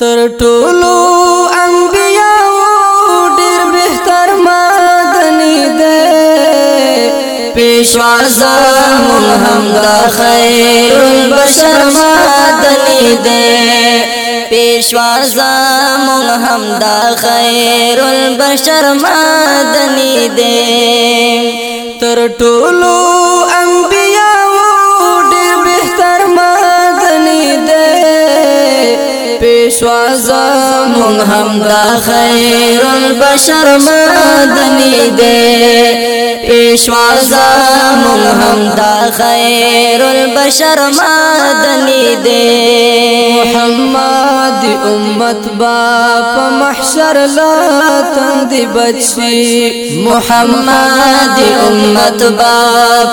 تر ټولو انبیاء ډېر بهتر مدني ده پېښوا زمون هم دا خیر البشر مدني ده پېښوا زمون هم دا خیر البشر مدني ده تر ټولو سوازا مون هم دا خیر البشر مدنی دے پیشوازا مون هم دا خیر البشر مدنی دے محمد امت با په محشر لا تند بچي محمد امت با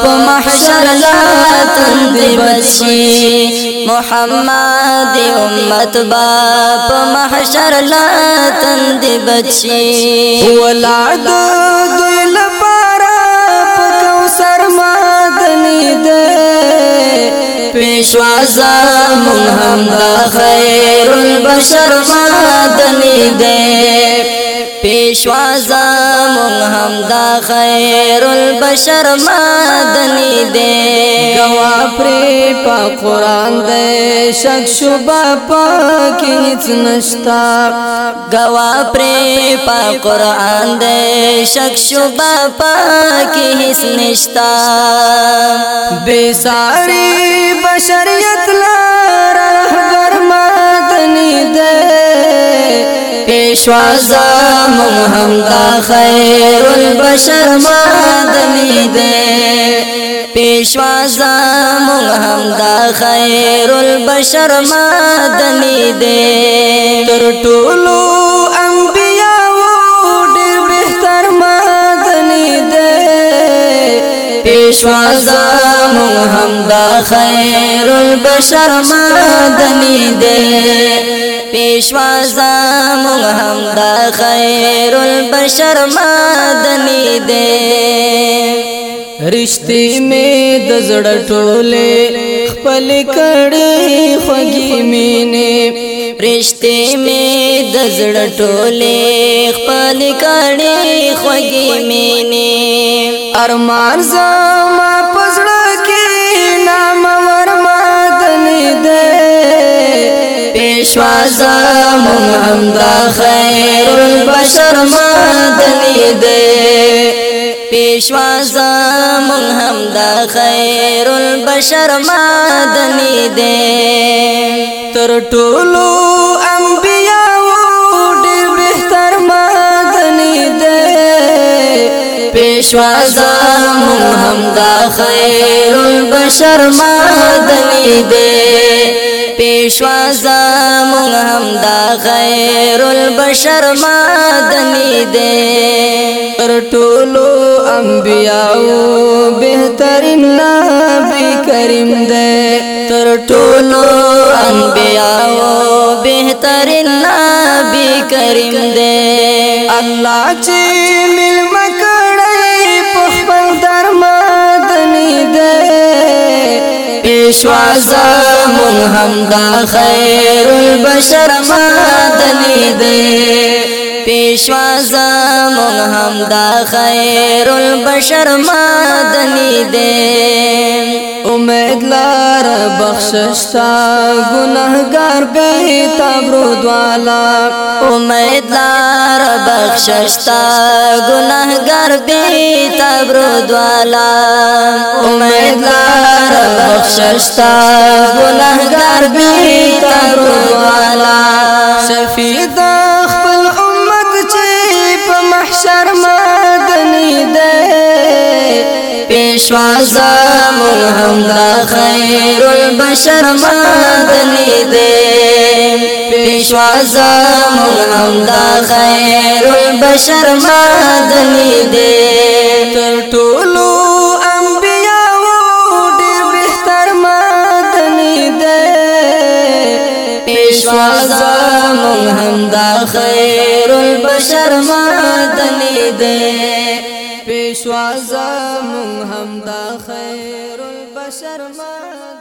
په محشر لا تند بچي محمد دی امت با په محشر لا تند بچي ولاد دوی لپاره په کوثر مدني ده پیشوا زمون هم دا خیر البشر مدني ده پیشوا زمون هم دا خیر البشر مدني ده پا قرآن دے شک شبا پا کیت نشتا گوا پری پا قرآن دے شک شبا پا کیت نشتا بے ساری بشریت لارا برماتنی دے پیشوا زامم ہم دا خیر البشر مادنی دے پیشوا زمون هم دا خیر البشر مدنی دے تر ټولو انبیا و ډیر بهتر مدنی دے پیشوا زمون هم دا خیر البشر مدنی دے پیشوا زمون هم دا خیر البشر مدنی رشتي می د زړه ټوله خپل کړي خوږی مینه رشتي می د زړه ټوله خپل کړي خوږی مینه ارمان زما پزړه کې نام ورمادن دې پېښوا زما هم دا خیر البشر مدني دې پیشوا زمون هم د خیر البشر مدنی دے تر ټولو انبیا و ډیر بهتر مدنی دے پیشوا زمون هم د خیر البشر مدنی دے پیشوا خیر البشر مادنی دے پر ټولو انبیاء بهترین نبی کریم دے تر ټولو انبیاء بهترین نبی کریم دے الله چې مل مکړې په خپل درمدنی دے پیشوا زمون هم دا خیر البشر ما دی پیشوا زمون هم دا خیر البشر مادنی دی امید لار بخششتا گناہگار بے تابرو دوالا امید لار بخششتا گناہگار بے تابرو دوالا امید لار بخششتا گناہگار بے تابرو شوا زمون هم دا خیر البشر مدنی دے پیشوا زمون هم دا خیر البشر مدنی دے تر ټولو انبیاء و ډیر بهتر مدنی دے پیشوا زمون هم دا خیر البشر مدنی دے پیشوا زمون هم دا خیر البشر ما